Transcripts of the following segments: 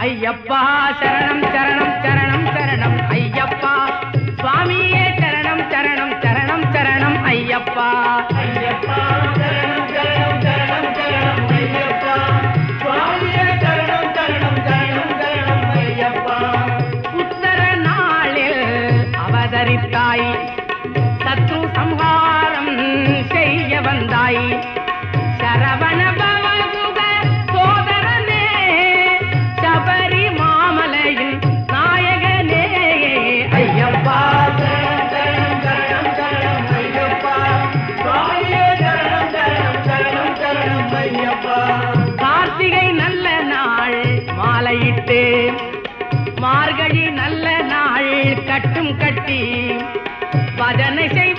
అయ్యప్ప శరణం శరణం உணரித்தாய் சத்ரு சம்ஹாரம் செய்ய வந்தாய். சரவண பவகுக சோதரனே சபரி மாமலையின் நாயகனே. ஐயப்பா. கார்த்திகை நல்ல நாள் மாலையிட்டு. மார்கழி நல்ல கட்டும் கட்டி பதனை செய்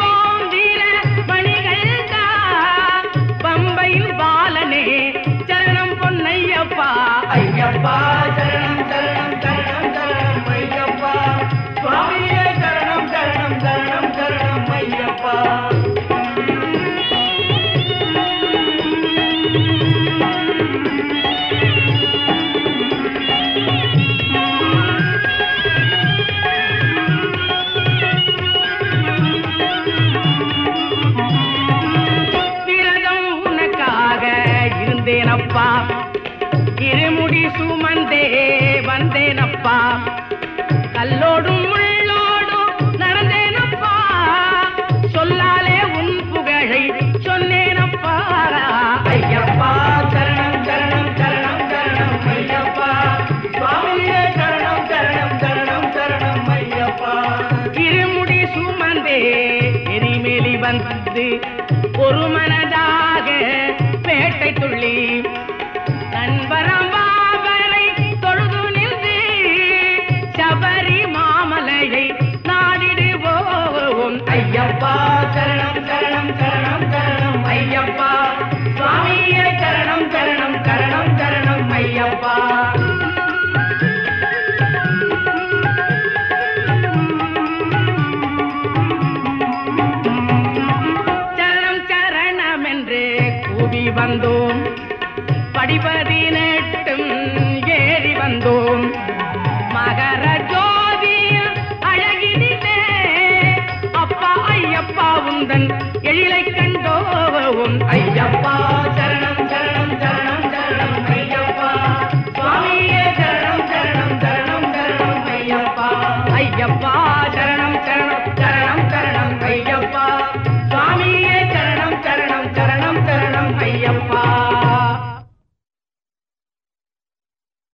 வந்து ஒரு மனதாக பேட்டை துள்ளி நண்பராம்பா கூடி வந்தோம். படிப்பதினெட்டும் ஏறி வந்தோம். மகர ஜோதியில் அழகினிலே அப்பா ஐயப்பா உந்தன் எழிலை கண்டோம். ஐயப்பா சரணம் சரணம் சரணம் சரணம் ஐயப்பா. சுவாமியே சரணம் சரணம் சரணம் சரணம் ஐயப்பா. ஐயப்பா